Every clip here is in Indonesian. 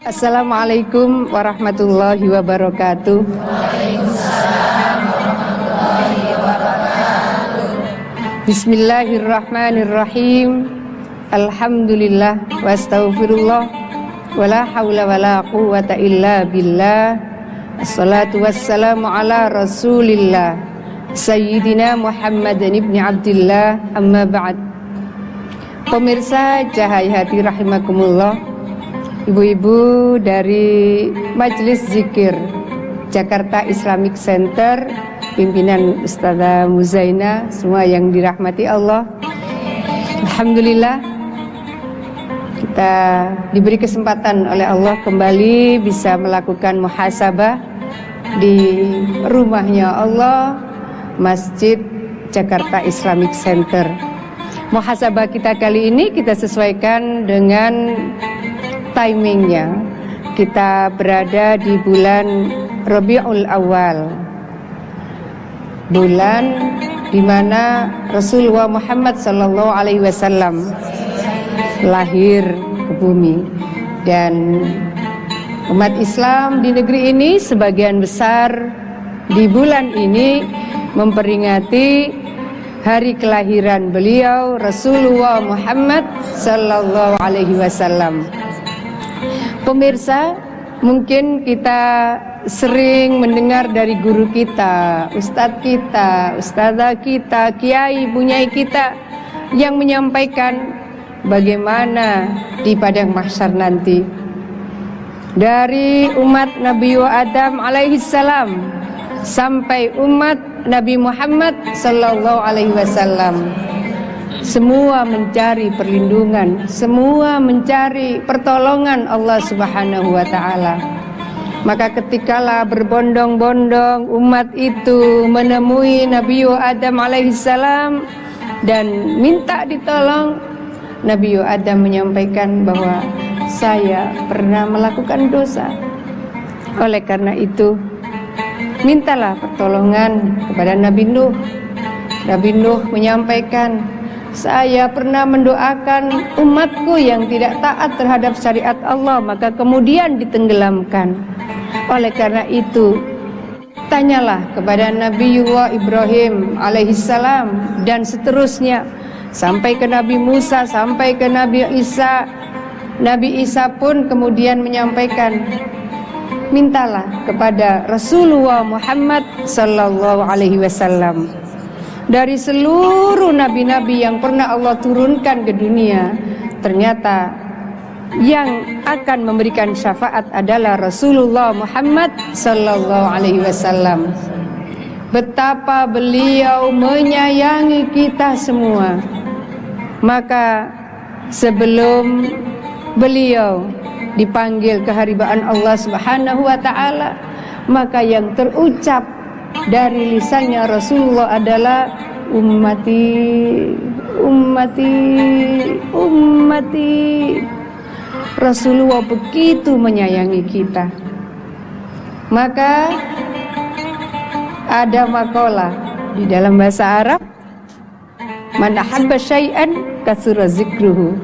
Assalamualaikum warahmatullahi wabarakatuh. Bismillahirrahmanirrahim. Alhamdulillah wa astaghfirullah wa la quwwata illa billah. Assalatu wassalamu ala Rasulillah Sayyidina Muhammad ibn Abdullah amma ba'd. Pemirsa Cahaya Hati rahimakumullah. Ibu-ibu dari Majelis Zikir Jakarta Islamic Center pimpinan Ustazah Muzaina semua yang dirahmati Allah. Alhamdulillah kita diberi kesempatan oleh Allah kembali bisa melakukan muhasabah di rumahnya Allah Masjid Jakarta Islamic Center. Muhasabah kita kali ini kita sesuaikan dengan timingnya kita berada di bulan Rabiul Awal bulan di mana Rasulullah Muhammad sallallahu alaihi wasallam lahir ke bumi dan umat Islam di negeri ini sebagian besar di bulan ini memperingati hari kelahiran beliau Rasulullah Muhammad sallallahu alaihi wasallam. Pemirsa, mungkin kita sering mendengar dari guru kita, ustadz kita, ustazah kita, kiai, bunyai kita yang menyampaikan bagaimana di padang mahsyar nanti. Dari umat Nabi Adam alaihi salam sampai umat Nabi Muhammad sallallahu alaihi wasallam. Semua mencari perlindungan, semua mencari pertolongan Allah Subhanahu wa taala. Maka ketikalah berbondong-bondong umat itu menemui Nabi Adam alaihissalam dan minta ditolong, Nabi Adam menyampaikan bahwa saya pernah melakukan dosa. Oleh karena itu, mintalah pertolongan kepada Nabi Nuh. Nabi Nuh menyampaikan, saya pernah mendoakan umatku yang tidak taat terhadap syariat Allah, maka kemudian ditenggelamkan. Oleh karena itu, tanyalah kepada Nabiullah Ibrahim alaihissalam dan seterusnya sampai ke Nabi Musa, sampai ke Nabi Isa. Nabi Isa pun kemudian menyampaikan, mintalah kepada Rasulullah Muhammad sallallahu alaihi wasallam. Dari seluruh nabi-nabi yang pernah Allah turunkan ke dunia, ternyata yang akan memberikan syafaat adalah Rasulullah Muhammad sallallahu alaihi wasallam. Betapa beliau menyayangi kita semua. Maka sebelum beliau dipanggil keharibaan Allah Subhanahu wa taala, maka yang terucap dari lisannya Rasulullah adalah ummati ummati ummati Rasulullah begitu menyayangi kita. Maka ada makalah di dalam bahasa Arab Man ahabba syai'an kasura zikruhu.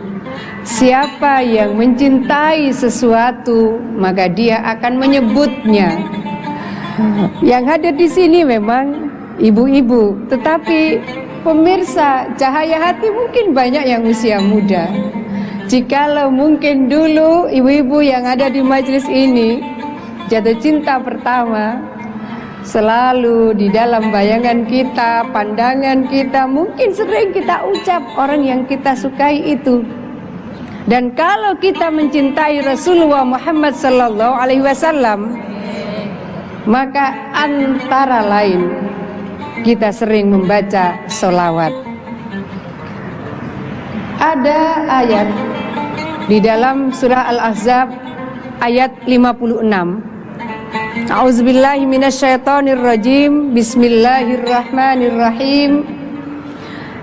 Siapa yang mencintai sesuatu, maka dia akan menyebutnya. Yang hadir di sini memang ibu-ibu, tetapi pemirsa cahaya hati mungkin banyak yang usia muda. Jikalau mungkin dulu ibu-ibu yang ada di majelis ini jatuh cinta pertama selalu di dalam bayangan kita, pandangan kita, mungkin sering kita ucap orang yang kita sukai itu. Dan kalau kita mencintai Rasulullah Muhammad sallallahu alaihi wasallam, maka antara lain kita sering membaca solawat. Ada ayat di dalam surah Al-Ahzab ayat 56. A'udzubillahi minasyaitonirrajim. Bismillahirrahmanirrahim.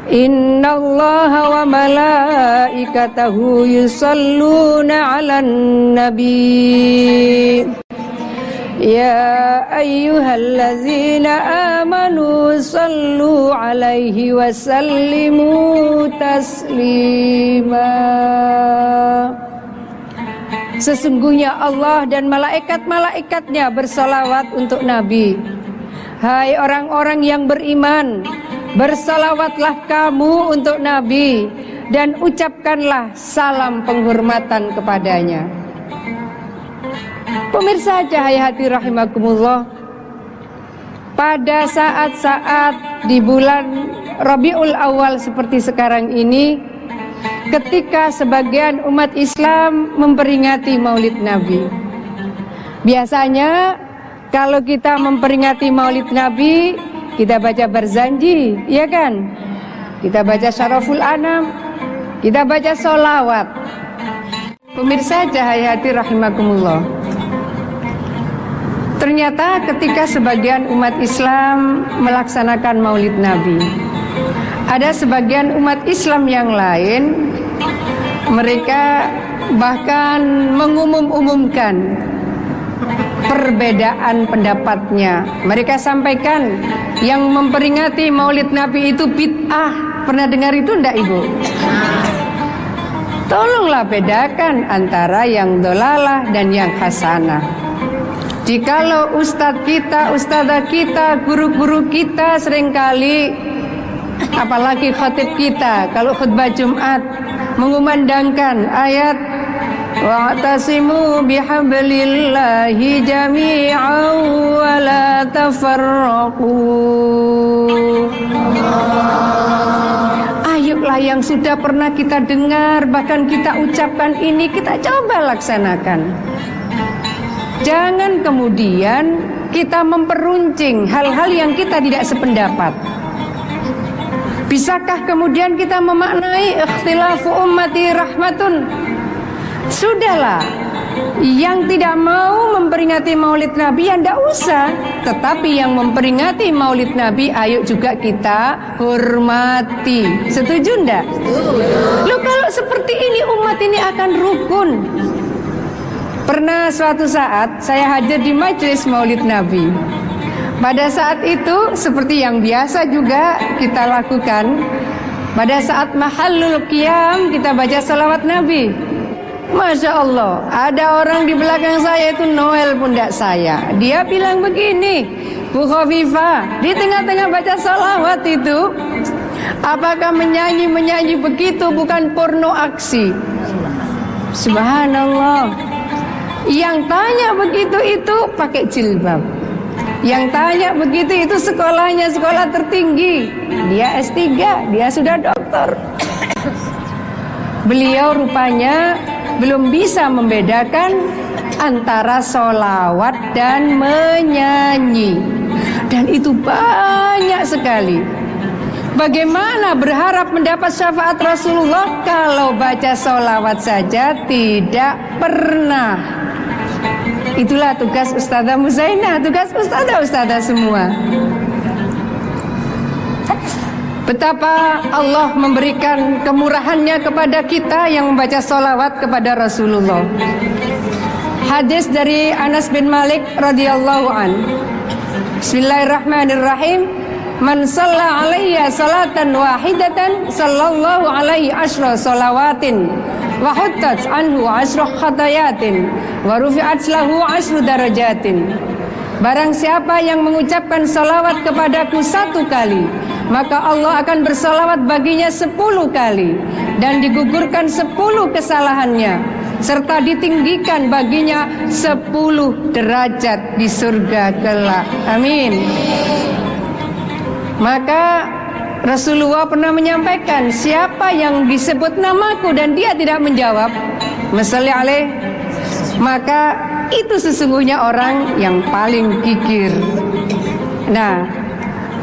Innallaha wa malaikatahu yusalluna 'alan nabi. Ya ayyuhallazina amanu sallu alaihi wa sallimu taslima Sesungguhnya Allah dan malaikat-malaikatnya bersalawat untuk Nabi. Hai orang-orang yang beriman, bersalawatlah kamu untuk Nabi dan ucapkanlah salam penghormatan kepadanya. Pemirsa cahaya hati rahimakumullah, pada saat-saat di bulan Rabiul Awal seperti sekarang ini, ketika sebagian umat Islam memperingati Maulid Nabi. Biasanya kalau kita memperingati maulid Nabi, kita baca berzanji, iya kan? Kita baca syaraful anam, kita baca solawat. Pemirsa cahaya hati rahimakumullah. Ternyata ketika sebagian umat Islam melaksanakan maulid Nabi, ada sebagian umat Islam yang lain mereka bahkan mengumum-umumkan perbedaan pendapatnya. Mereka sampaikan yang memperingati Maulid Nabi itu bid'ah. Pernah dengar itu enggak Ibu? Tolonglah bedakan antara yang dolalah dan yang hasanah. Jikalau ustadz kita, ustadzah kita, guru-guru kita sering kali apalagi khatib kita kalau khutbah Jumat mengumandangkan ayat wa'tasimu bihablillahi jami'an wa la tafarraqu. Ayolah yang sudah pernah kita dengar bahkan kita ucapkan ini kita coba laksanakan. Jangan kemudian Kita memperuncing Hal-hal yang kita tidak sependapat. Bisakah kemudian kita memaknai Ikhtilafu ummati rahmatun? Sudahlah. Yang tidak mau memperingati maulid Nabi ya tidak usah. Tetapi yang memperingati maulid Nabi Ayo juga kita hormati. Setuju ndak? Lo kalau seperti ini umat ini akan rukun Pernah suatu saat saya hadir di majelis maulid Nabi Pada saat itu seperti yang biasa juga kita lakukan Pada saat mahallul qiyam kita baca salawat Nabi Masya Allah, ada orang di belakang saya itu Noel pundak saya. Dia bilang begini, Bu Khofifah, di tengah-tengah baca salawat itu, apakah menyanyi-menyanyi begitu bukan porno aksi? Subhanallah. Yang tanya begitu itu pakai jilbab. Yang tanya begitu itu sekolahnya sekolah tertinggi. Dia S3, dia sudah doktor. Beliau rupanya belum bisa membedakan antara solawat dan menyanyi dan itu banyak sekali Bagaimana berharap mendapat syafaat Rasulullah kalau baca solawat saja tidak pernah Itulah tugas Ustazah Muzaina, tugas Ustazah-Ustazah semua Betapa Allah memberikan kemurahannya kepada kita yang membaca solawat kepada Rasulullah. Hadis dari Anas bin Malik radhiyallahu an. Bismillahirrahmanirrahim. Man salla alayya salatan wahidatan sallallahu alaihi asra salawatin huttat anhu khatayatin wa rufi'at lahu asru darajatin. Barang siapa yang mengucapkan salawat kepadaku satu kali maka Allah akan bersalawat baginya sepuluh kali dan digugurkan sepuluh kesalahannya serta ditinggikan baginya sepuluh derajat di surga kelak. Amin. Maka Rasulullah pernah menyampaikan siapa yang disebut namaku dan dia tidak menjawab, alaih, maka itu sesungguhnya orang yang paling kikir. Nah,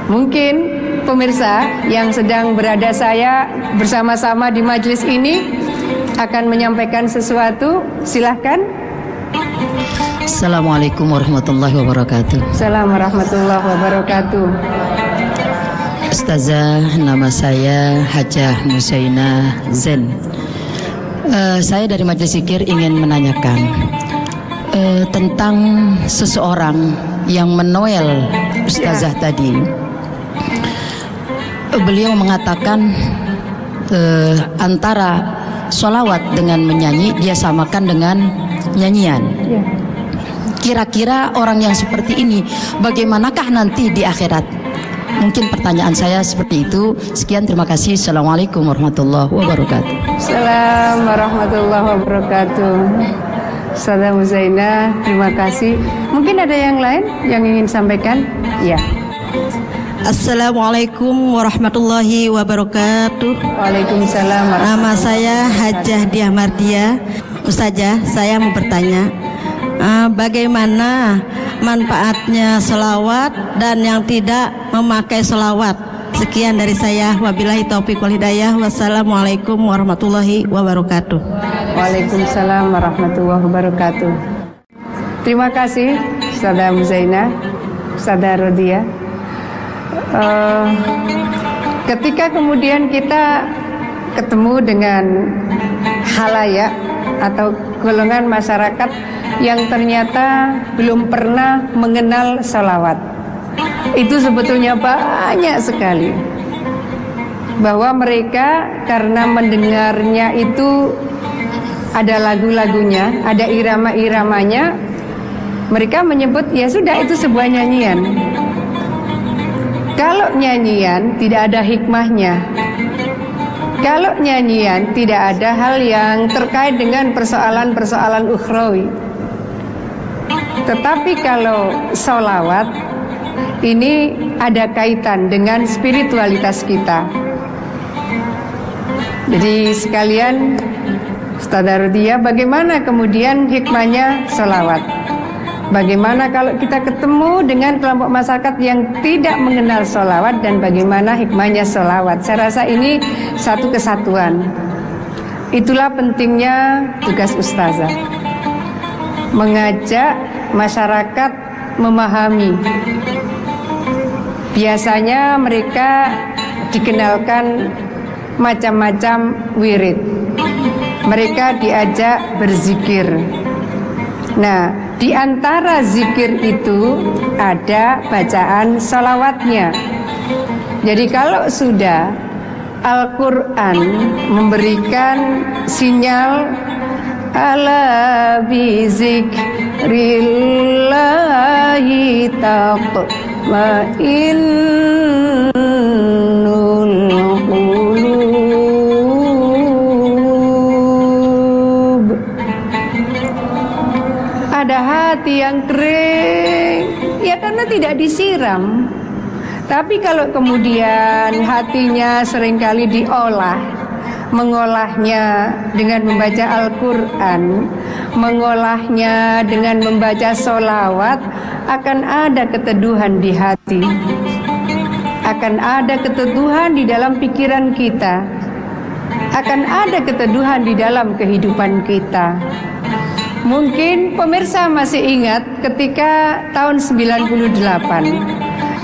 mungkin pemirsa yang sedang berada saya bersama-sama di majelis ini akan menyampaikan sesuatu. Silahkan. Assalamualaikum warahmatullahi wabarakatuh. Assalamualaikum warahmatullahi wabarakatuh. Ustazah, nama saya Hajah Musaina Zen. Uh, saya dari Majelis Zikir ingin menanyakan uh, tentang seseorang yang menoel Ustazah ya. tadi beliau mengatakan uh, antara solawat dengan menyanyi dia samakan dengan nyanyian. Ya. Kira-kira orang yang seperti ini bagaimanakah nanti di akhirat? Mungkin pertanyaan saya seperti itu. Sekian terima kasih. Assalamualaikum warahmatullahi wabarakatuh. Assalamualaikum warahmatullahi wabarakatuh. Saudara Zaina, terima kasih. Mungkin ada yang lain yang ingin sampaikan? Ya. Assalamualaikum warahmatullahi wabarakatuh. Waalaikumsalam. Nama saya Hajah Diah Mardia. Ustazah, saya mau bertanya, uh, bagaimana manfaatnya selawat dan yang tidak memakai selawat? Sekian dari saya. Wabillahi taufiq wal hidayah. Wassalamualaikum warahmatullahi wabarakatuh. Waalaikumsalam warahmatullahi wabarakatuh. Terima kasih, Saudara Muzaina, Saudara Rodia. Uh, ketika kemudian kita ketemu dengan halayak atau golongan masyarakat yang ternyata belum pernah mengenal salawat. Itu sebetulnya banyak sekali. Bahwa mereka karena mendengarnya itu ada lagu-lagunya, ada irama-iramanya, mereka menyebut ya sudah itu sebuah nyanyian. Kalau nyanyian tidak ada hikmahnya, kalau nyanyian tidak ada hal yang terkait dengan persoalan-persoalan ukhrawi. Tetapi kalau solawat ini ada kaitan dengan spiritualitas kita. Jadi sekalian Ustazah Rudia bagaimana kemudian hikmahnya solawat Bagaimana kalau kita ketemu dengan kelompok masyarakat yang tidak mengenal solawat dan bagaimana hikmahnya solawat. Saya rasa ini satu kesatuan. Itulah pentingnya tugas ustazah. Mengajak masyarakat memahami. Biasanya mereka dikenalkan macam-macam wirid. Mereka diajak berzikir. Nah, di antara zikir itu ada bacaan salawatnya. Jadi kalau sudah Al-Quran memberikan sinyal ala bizikrillahi taqma'innul ada hati yang kering. Ya karena tidak disiram. Tapi kalau kemudian hatinya sering kali diolah mengolahnya dengan membaca Al-Quran mengolahnya dengan membaca solawat akan ada keteduhan di hati akan ada keteduhan di dalam pikiran kita akan ada keteduhan di dalam kehidupan kita Mungkin pemirsa masih ingat ketika tahun 98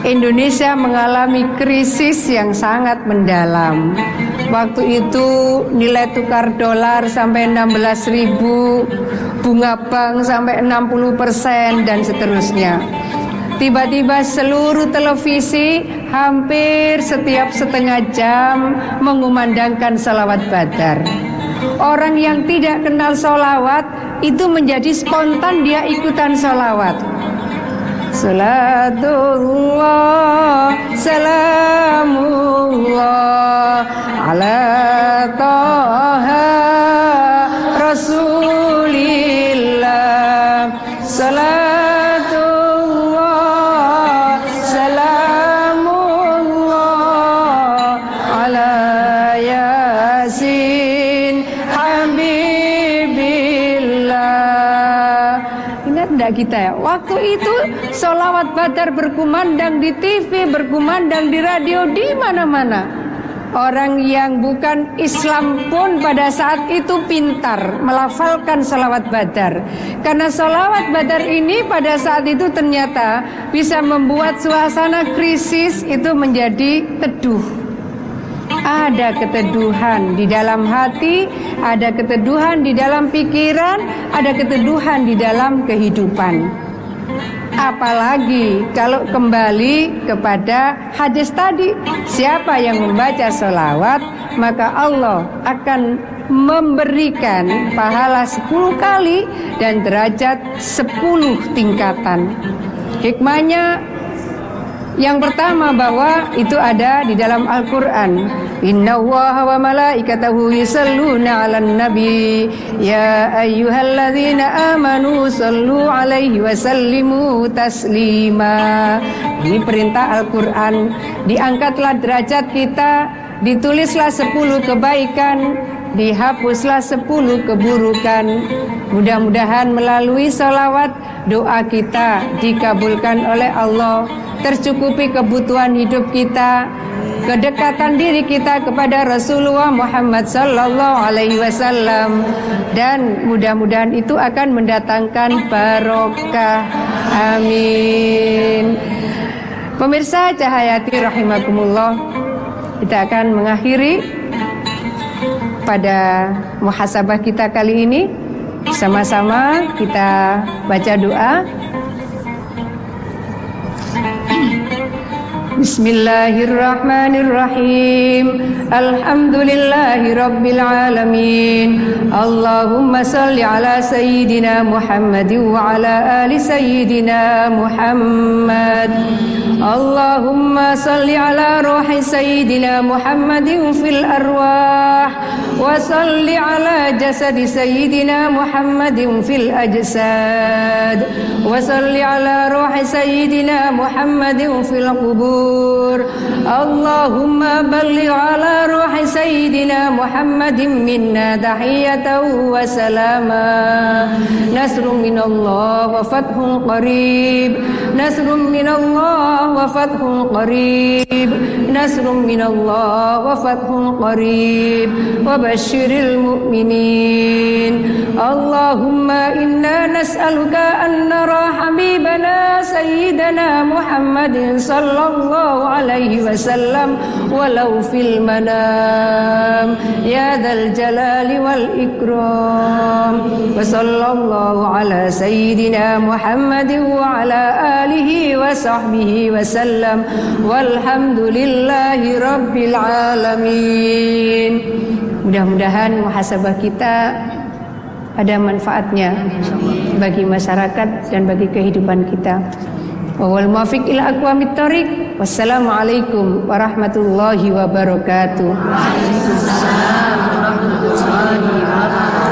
Indonesia mengalami krisis yang sangat mendalam. Waktu itu nilai tukar dolar sampai 16 ribu, bunga bank sampai 60 persen dan seterusnya. Tiba-tiba seluruh televisi hampir setiap setengah jam mengumandangkan salawat badar. Orang yang tidak kenal solawat itu menjadi spontan dia ikutan solawat. Salatullah salamullah ala rasulillah. Salamullah ala Ingat kita ya? Waktu itu solawat badar berkumandang di TV Berkumandang di radio di mana-mana. Orang yang bukan Islam pun pada saat itu pintar melafalkan salawat badar. Karena salawat badar ini pada saat itu ternyata bisa membuat suasana krisis itu menjadi teduh. Ada keteduhan di dalam hati, ada keteduhan di dalam pikiran, ada keteduhan di dalam kehidupan. Apalagi kalau kembali kepada hadis tadi Siapa yang membaca solawat Maka Allah akan memberikan pahala 10 kali dan derajat 10 tingkatan. Hikmahnya yang pertama bahwa itu ada di dalam Al-Quran. Allaha wa malaikatahu yusalluna ala nabi. Ya ayyuhalladzina amanu sallu alaihi wa sallimu taslima. Ini perintah Al-Quran Diangkatlah derajat kita Ditulislah sepuluh kebaikan Dihapuslah sepuluh keburukan. Mudah-mudahan melalui salawat Doa kita dikabulkan oleh Allah tercukupi kebutuhan hidup kita, kedekatan diri kita kepada Rasulullah Muhammad sallallahu alaihi wasallam dan mudah-mudahan itu akan mendatangkan barokah. Amin. Pemirsa Cahayati rahimakumullah, kita akan mengakhiri pada muhasabah kita kali ini. Sama-sama kita baca doa بسم الله الرحمن الرحيم الحمد لله رب العالمين اللهم صل على سيدنا محمد وعلى آل سيدنا محمد اللهم صل على روح سيدنا محمد في الأرواح وصل على جسد سيدنا محمد في الأجساد. وصل على روح سيدنا محمد في القبور. اللهم بلغ على روح سيدنا محمد منا تحية وسلاما. نصر من الله وفتح قريب. نصر من الله وفتح قريب. نصر من الله وفتح قريب. وبشر المؤمنين. اللهم إنا نسألك أن نرى حبيبنا سيدنا محمد صلى الله عليه وسلم ولو في المنام. يا ذا الجلال والإكرام. وصلى الله على سيدنا محمد وعلى آله وصحبه وسلم. والحمد لله رب العالمين. Mudah-mudahan muhasabah kita ada manfaatnya bagi masyarakat dan bagi kehidupan kita. Wal ila aqwamit. Wassalamualaikum warahmatullahi wabarakatuh. Waalaikumsalam warahmatullahi wabarakatuh.